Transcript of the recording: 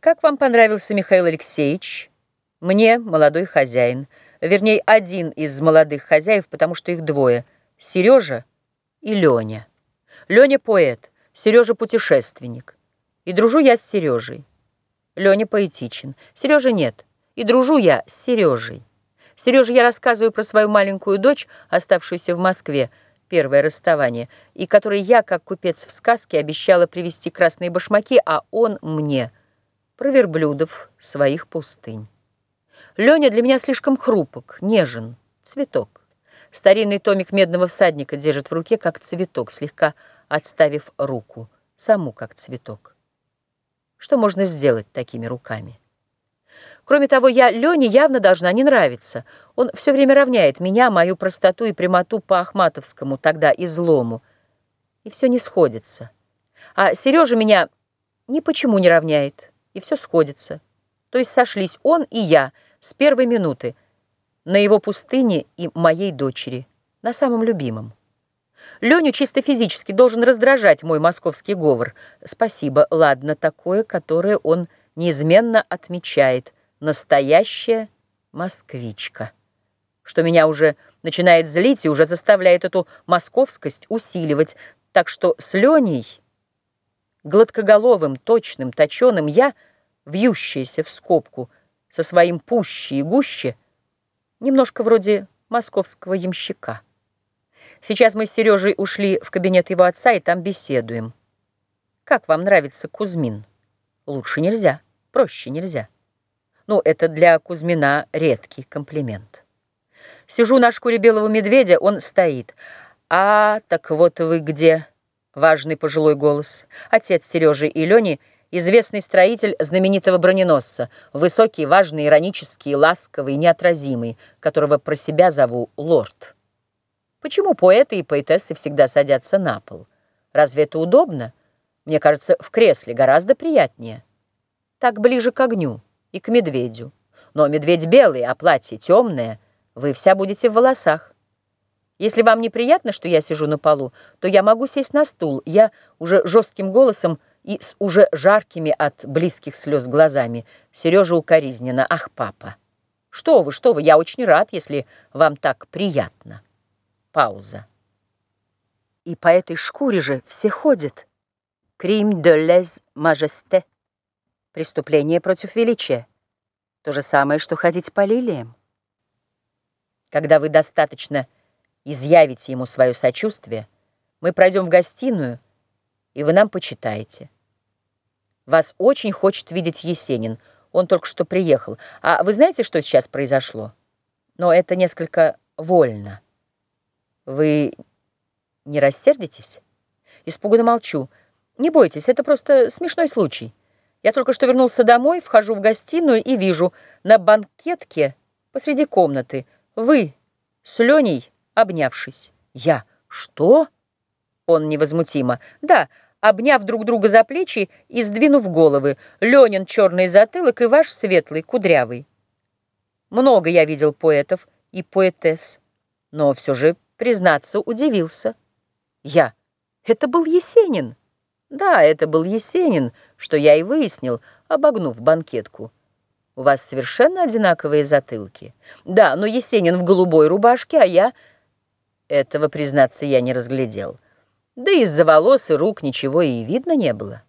Как вам понравился Михаил Алексеевич? Мне молодой хозяин. Вернее, один из молодых хозяев, потому что их двое. Сережа и Леня. Леня поэт, Сережа путешественник. И дружу я с Сережей. Леня поэтичен. Сережа нет. И дружу я с Сережей. Сереже я рассказываю про свою маленькую дочь, оставшуюся в Москве, первое расставание, и которой я, как купец в сказке, обещала привезти красные башмаки, а он мне про верблюдов своих пустынь. Леня для меня слишком хрупок, нежен, цветок. Старинный томик медного всадника держит в руке, как цветок, слегка отставив руку, саму как цветок. Что можно сделать такими руками? Кроме того, я Лене явно должна не нравиться. Он все время равняет меня, мою простоту и прямоту по Ахматовскому, тогда излому. И все не сходится. А Сережа меня ни почему не равняет, и все сходится. То есть сошлись он и я с первой минуты на его пустыне и моей дочери, на самом любимом. Леню чисто физически должен раздражать мой московский говор. Спасибо, ладно, такое, которое он неизменно отмечает – настоящая москвичка, что меня уже начинает злить и уже заставляет эту московскость усиливать, так что с Леней, гладкоголовым, точным, точеным, я, вьющаяся в скобку, со своим пуще и гуще, немножко вроде московского ямщика. Сейчас мы с Сережей ушли в кабинет его отца и там беседуем. Как вам нравится Кузьмин? Лучше нельзя, проще нельзя. Ну, это для Кузьмина редкий комплимент. Сижу на шкуре белого медведя, он стоит. «А, так вот вы где?» Важный пожилой голос. Отец Сережи и Лени — известный строитель знаменитого броненосца, высокий, важный, иронический, ласковый, неотразимый, которого про себя зову лорд. Почему поэты и поэтессы всегда садятся на пол? Разве это удобно? Мне кажется, в кресле гораздо приятнее. Так ближе к огню и к медведю. Но медведь белый, а платье темное, вы вся будете в волосах. Если вам неприятно, что я сижу на полу, то я могу сесть на стул. Я уже жестким голосом и с уже жаркими от близких слез глазами. Сережа укоризненно. Ах, папа! Что вы, что вы, я очень рад, если вам так приятно. Пауза. И по этой шкуре же все ходят. Крим де лез мажесте. Преступление против величия. То же самое, что ходить по лилиям. Когда вы достаточно изъявите ему свое сочувствие, мы пройдем в гостиную, и вы нам почитаете. Вас очень хочет видеть Есенин. Он только что приехал. А вы знаете, что сейчас произошло? Но это несколько вольно. Вы не рассердитесь? Испуганно молчу. Не бойтесь, это просто смешной случай. Я только что вернулся домой, вхожу в гостиную и вижу на банкетке посреди комнаты вы с Леней, обнявшись. Я «Что?» Он невозмутимо. «Да, обняв друг друга за плечи и сдвинув головы. Ленин черный затылок и ваш светлый, кудрявый. Много я видел поэтов и поэтесс, но все же, признаться, удивился. Я. Это был Есенин. Да, это был Есенин, что я и выяснил, обогнув банкетку. У вас совершенно одинаковые затылки. Да, но Есенин в голубой рубашке, а я... Этого, признаться, я не разглядел. Да из-за волос и рук ничего и видно не было.